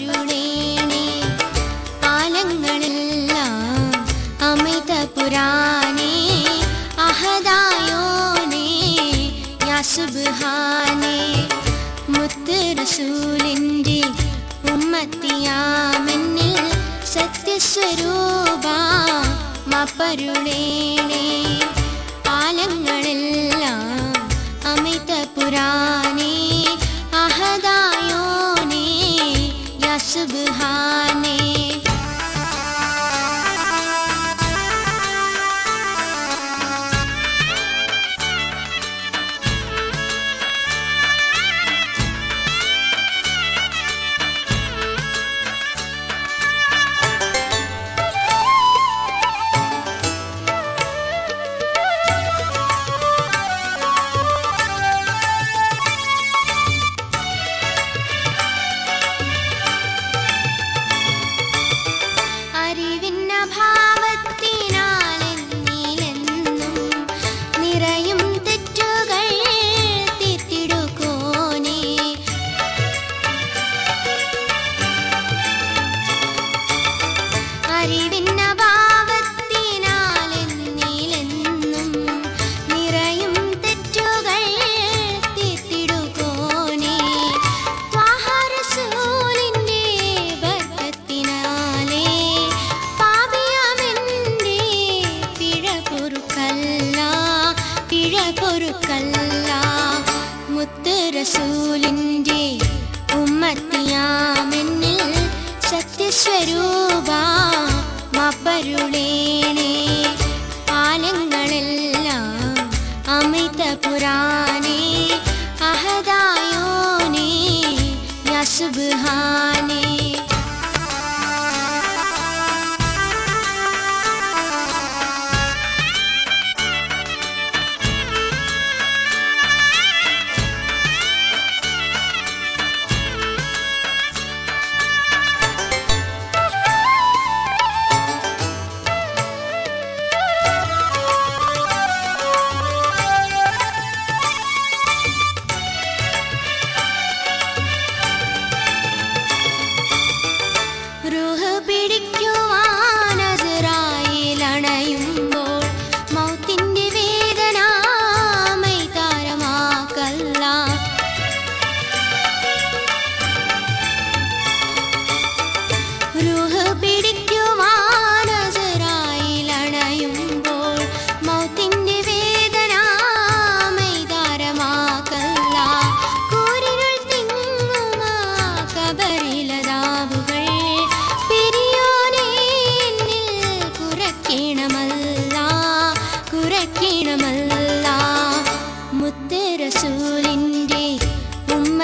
സത്യസ്വരൂപ കാലങ്ങളെല്ലാം അമിത പുരാണേ അഹദായോനേ യാസുബ്ഹാനേ. മുത്ത് റസൂലിന്റെ ഉമ്മത്തിയാമെന്നിൽ സത്യസ്വരൂപ മാപ്പരുളേണേ മുത്ത് റസൂലിന്റെ ഉമ്മത്തിയാമെന്നിൽ സത്യസ്വരൂപ മപ്പരുളേണേ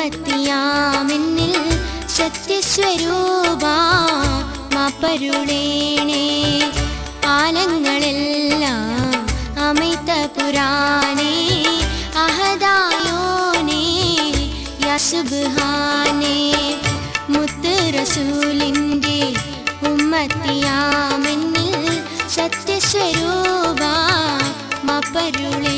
സത്യാമെന്നിൽ സത്യസ്വരൂപ മാപ്പരുളേണേ ആലങ്ങളെല്ലാം അമിത പുരാണേ അഹദായോനേ യസുബാനേ മുത്ത് റസൂലിന്റെ ഉമ്മത്തിയാമെന്നിൽ സത്യസ്വരൂപ മാപ്പരുളേ